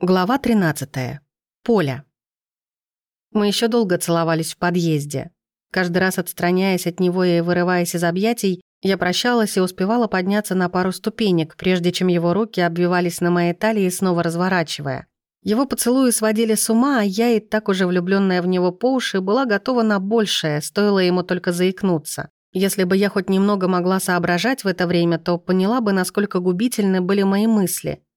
Глава 13. Поля. Мы еще долго целовались в подъезде. Каждый раз отстраняясь от него и вырываясь из объятий, я прощалась и успевала подняться на пару ступенек, прежде чем его руки обвивались на моей талии, снова разворачивая. Его поцелуи сводили с ума, а я, и так уже влюбленная в него по уши, была готова на большее, стоило ему только заикнуться. Если бы я хоть немного могла соображать в это время, то поняла бы, насколько губительны были мои мысли –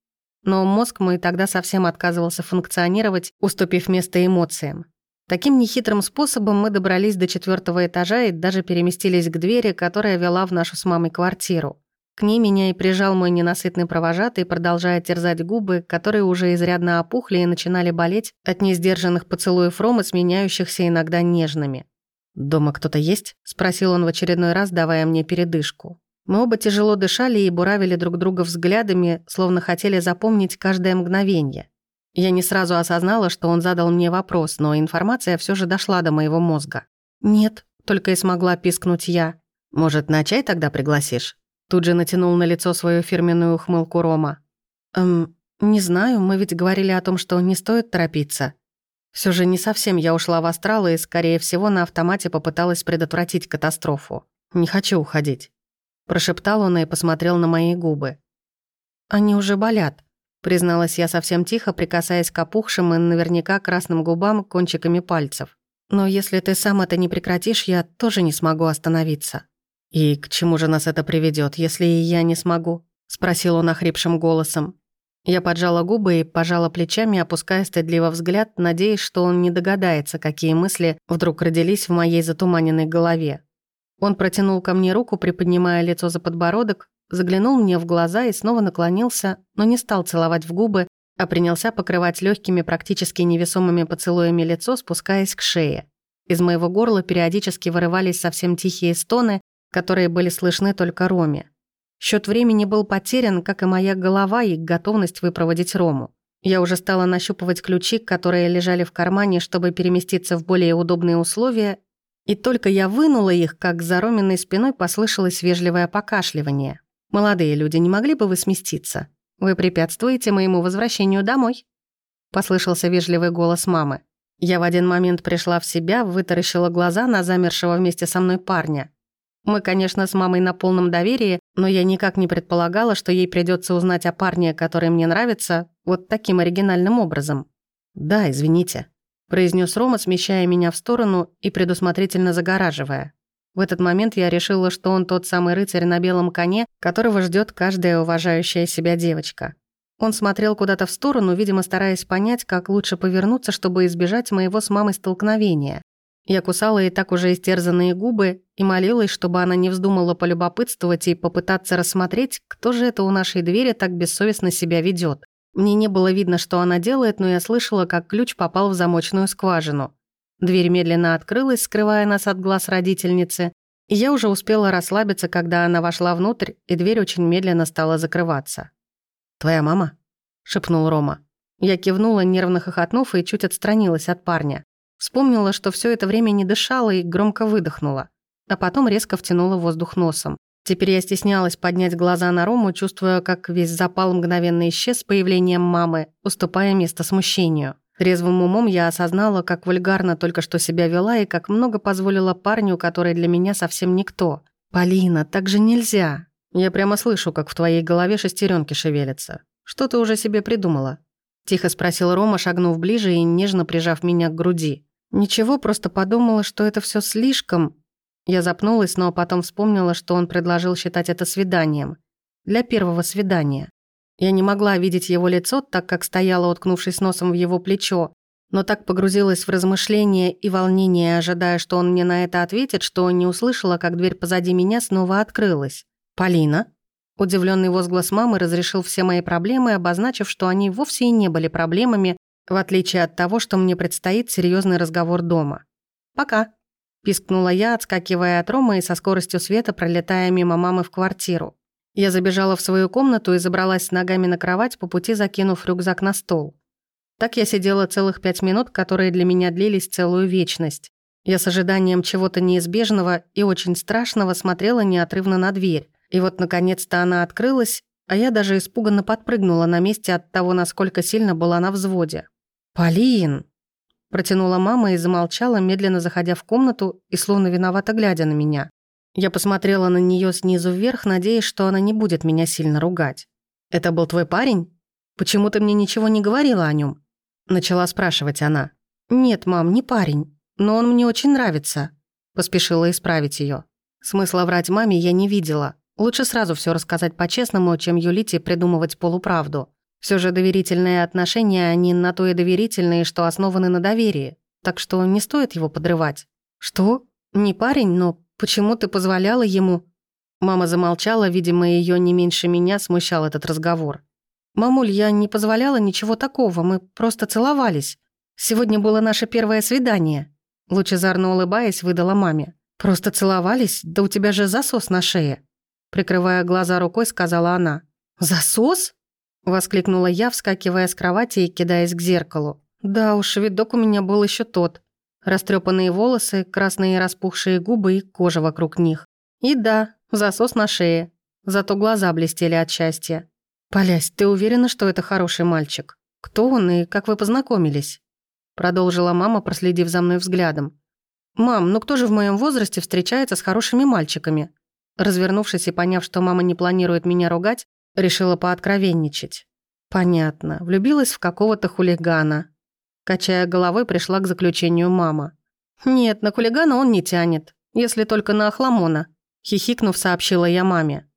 но мозг мой тогда совсем отказывался функционировать, уступив место эмоциям. Таким нехитрым способом мы добрались до четвертого этажа и даже переместились к двери, которая вела в нашу с мамой квартиру. К ней меня и прижал мой ненасытный провожатый, продолжая терзать губы, которые уже изрядно опухли и начинали болеть от несдержанных поцелуев Ромы, сменяющихся иногда нежными. «Дома кто-то есть?» – спросил он в очередной раз, давая мне передышку. Мы оба тяжело дышали и буравили друг друга взглядами, словно хотели запомнить каждое мгновение. Я не сразу осознала, что он задал мне вопрос, но информация все же дошла до моего мозга. «Нет», — только и смогла пискнуть я. «Может, на чай тогда пригласишь?» Тут же натянул на лицо свою фирменную ухмылку Рома. «Эм, не знаю, мы ведь говорили о том, что не стоит торопиться». Все же не совсем я ушла в астрал и, скорее всего, на автомате попыталась предотвратить катастрофу. Не хочу уходить. Прошептал он и посмотрел на мои губы. «Они уже болят», — призналась я совсем тихо, прикасаясь к опухшим и наверняка красным губам кончиками пальцев. «Но если ты сам это не прекратишь, я тоже не смогу остановиться». «И к чему же нас это приведет, если и я не смогу?» — спросил он охрипшим голосом. Я поджала губы и пожала плечами, опуская стыдливо взгляд, надеясь, что он не догадается, какие мысли вдруг родились в моей затуманенной голове. Он протянул ко мне руку, приподнимая лицо за подбородок, заглянул мне в глаза и снова наклонился, но не стал целовать в губы, а принялся покрывать легкими, практически невесомыми поцелуями лицо, спускаясь к шее. Из моего горла периодически вырывались совсем тихие стоны, которые были слышны только Роме. Счет времени был потерян, как и моя голова и готовность выпроводить Рому. Я уже стала нащупывать ключи, которые лежали в кармане, чтобы переместиться в более удобные условия, и только я вынула их, как за Роминой спиной послышалось вежливое покашливание. «Молодые люди, не могли бы вы сместиться? Вы препятствуете моему возвращению домой?» Послышался вежливый голос мамы. Я в один момент пришла в себя, вытаращила глаза на замершего вместе со мной парня. Мы, конечно, с мамой на полном доверии, но я никак не предполагала, что ей придется узнать о парне, который мне нравится, вот таким оригинальным образом. «Да, извините», произнес Рома, смещая меня в сторону и предусмотрительно загораживая. В этот момент я решила, что он тот самый рыцарь на белом коне, которого ждет каждая уважающая себя девочка. Он смотрел куда-то в сторону, видимо, стараясь понять, как лучше повернуться, чтобы избежать моего с мамой столкновения. Я кусала и так уже истерзанные губы и молилась, чтобы она не вздумала полюбопытствовать и попытаться рассмотреть, кто же это у нашей двери так бессовестно себя ведет. Мне не было видно, что она делает, но я слышала, как ключ попал в замочную скважину. Дверь медленно открылась, скрывая нас от глаз родительницы, и я уже успела расслабиться, когда она вошла внутрь, и дверь очень медленно стала закрываться. «Твоя мама?» — шепнул Рома. Я кивнула, нервно хохотнув, и чуть отстранилась от парня. Вспомнила, что все это время не дышала и громко выдохнула. А потом резко втянула воздух носом. Теперь я стеснялась поднять глаза на Рому, чувствуя, как весь запал мгновенно исчез с появлением мамы, уступая место смущению. Трезвым умом я осознала, как вульгарно только что себя вела и как много позволила парню, который для меня совсем никто. «Полина, так же нельзя!» Я прямо слышу, как в твоей голове шестеренки шевелятся. Что ты уже себе придумала?» Тихо спросил Рома, шагнув ближе и нежно прижав меня к груди. «Ничего, просто подумала, что это все слишком, я запнулась, но потом вспомнила, что он предложил считать это свиданием. Для первого свидания. Я не могла видеть его лицо, так как стояла, уткнувшись носом в его плечо, но так погрузилась в размышления и волнение, ожидая, что он мне на это ответит, что не услышала, как дверь позади меня снова открылась. «Полина?» Удивленный возглас мамы разрешил все мои проблемы, обозначив, что они вовсе и не были проблемами, в отличие от того, что мне предстоит серьезный разговор дома. «Пока», Пискнула я, отскакивая от Ромы и со скоростью света пролетая мимо мамы в квартиру. Я забежала в свою комнату и забралась с ногами на кровать, по пути закинув рюкзак на стол. Так я сидела целых пять минут, которые для меня длились целую вечность. Я с ожиданием чего-то неизбежного и очень страшного смотрела неотрывно на дверь. И вот, наконец-то, она открылась, а я даже испуганно подпрыгнула на месте от того, насколько сильно была на взводе. «Полин!» Протянула мама и замолчала, медленно заходя в комнату и словно виновато глядя на меня. Я посмотрела на нее снизу вверх, надеясь, что она не будет меня сильно ругать. «Это был твой парень? Почему ты мне ничего не говорила о нем? Начала спрашивать она. «Нет, мам, не парень, но он мне очень нравится», — поспешила исправить ее. Смысла врать маме я не видела. Лучше сразу все рассказать по-честному, чем юлить и придумывать полуправду. Все же доверительные отношения, они на то и доверительные, что основаны на доверии. Так что не стоит его подрывать. «Что? Не парень, но почему ты позволяла ему?» Мама замолчала, видимо, ее не меньше меня смущал этот разговор. «Мамуль, я не позволяла ничего такого, мы просто целовались. Сегодня было наше первое свидание». Лучезарно улыбаясь, выдала маме. «Просто целовались? Да у тебя же засос на шее». Прикрывая глаза рукой, сказала она. «Засос?» Воскликнула я, вскакивая с кровати и кидаясь к зеркалу. Да уж, видок у меня был еще тот. Растрепанные волосы, красные распухшие губы и кожа вокруг них. И да, засос на шее. Зато глаза блестели от счастья. «Полясь, ты уверена, что это хороший мальчик? Кто он и как вы познакомились?» Продолжила мама, проследив за мной взглядом. «Мам, ну кто же в моем возрасте встречается с хорошими мальчиками?» Развернувшись и поняв, что мама не планирует меня ругать, Решила пооткровенничать. Понятно, влюбилась в какого-то хулигана. Качая головой, пришла к заключению мама. «Нет, на хулигана он не тянет, если только на Ахламона», хихикнув, сообщила я маме.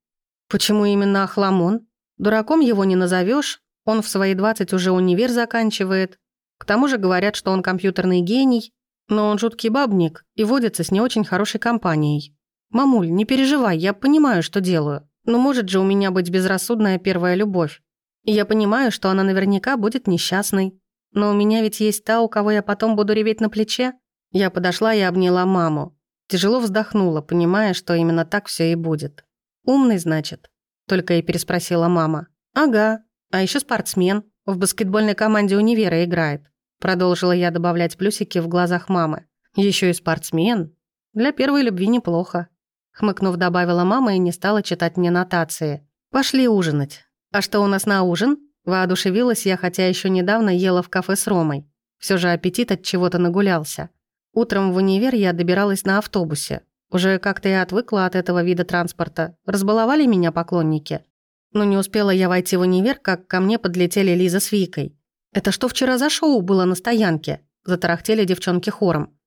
«Почему именно Ахламон? Дураком его не назовешь. он в свои двадцать уже универ заканчивает. К тому же говорят, что он компьютерный гений, но он жуткий бабник и водится с не очень хорошей компанией. Мамуль, не переживай, я понимаю, что делаю. Но может же у меня быть безрассудная первая любовь. Я понимаю, что она наверняка будет несчастной. Но у меня ведь есть та, у кого я потом буду реветь на плече. Я подошла и обняла маму. Тяжело вздохнула, понимая, что именно так все и будет. «Умный, значит?» Только и переспросила мама. «Ага. А еще спортсмен. В баскетбольной команде универа играет». Продолжила я добавлять плюсики в глазах мамы. Еще и спортсмен. Для первой любви неплохо. Хмыкнув, добавила мама и не стала читать мне нотации. «Пошли ужинать». «А что у нас на ужин?» Воодушевилась я, хотя еще недавно ела в кафе с Ромой. Все же аппетит от чего-то нагулялся. Утром в универ я добиралась на автобусе. Уже как-то я отвыкла от этого вида транспорта. Разбаловали меня поклонники. Но не успела я войти в универ, как ко мне подлетели Лиза с Викой. «Это что вчера за шоу было на стоянке?» Затарахтели девчонки хором.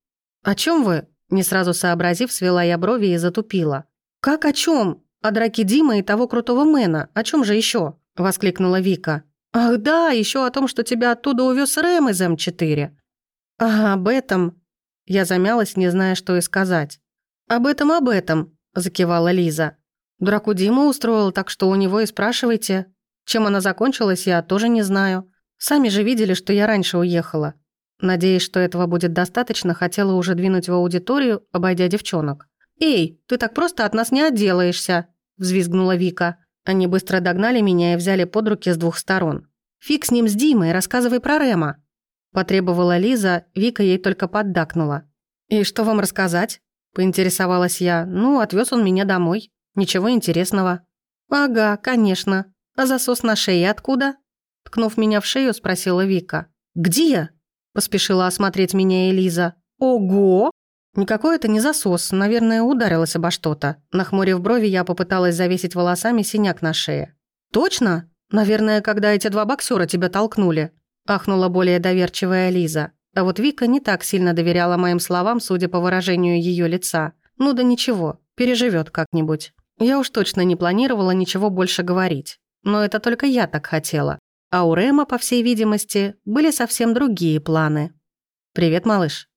«О чем вы?» Не сразу сообразив, свела я брови и затупила. «Как о чем? О драке Димы и того крутого мэна. О чем же еще? воскликнула Вика. «Ах да, еще о том, что тебя оттуда увез Рэм из М4». «А, об этом...» Я замялась, не зная, что и сказать. «Об этом, об этом», – закивала Лиза. «Драку Диму устроил, так что у него и спрашивайте. Чем она закончилась, я тоже не знаю. Сами же видели, что я раньше уехала. Надеясь, что этого будет достаточно, хотела уже двинуть в аудиторию, обойдя девчонок. «Эй, ты так просто от нас не отделаешься!» – взвизгнула Вика. Они быстро догнали меня и взяли под руки с двух сторон. «Фиг с ним с Димой, рассказывай про Рема!» Потребовала Лиза, Вика ей только поддакнула. «И что вам рассказать?» – поинтересовалась я. «Ну, отвез он меня домой. Ничего интересного». «Ага, конечно. А засос на шее откуда?» Ткнув меня в шею, спросила Вика. «Где?» Поспешила осмотреть меня Элиза. «Ого!» Никакой это не засос, наверное, ударилась обо что-то. Нахмурив брови, я попыталась завесить волосами синяк на шее. «Точно? Наверное, когда эти два боксера тебя толкнули», ахнула более доверчивая Лиза. А вот Вика не так сильно доверяла моим словам, судя по выражению ее лица. Ну да ничего, переживет как-нибудь. Я уж точно не планировала ничего больше говорить. Но это только я так хотела. А у Рэма, по всей видимости, были совсем другие планы. «Привет, малыш».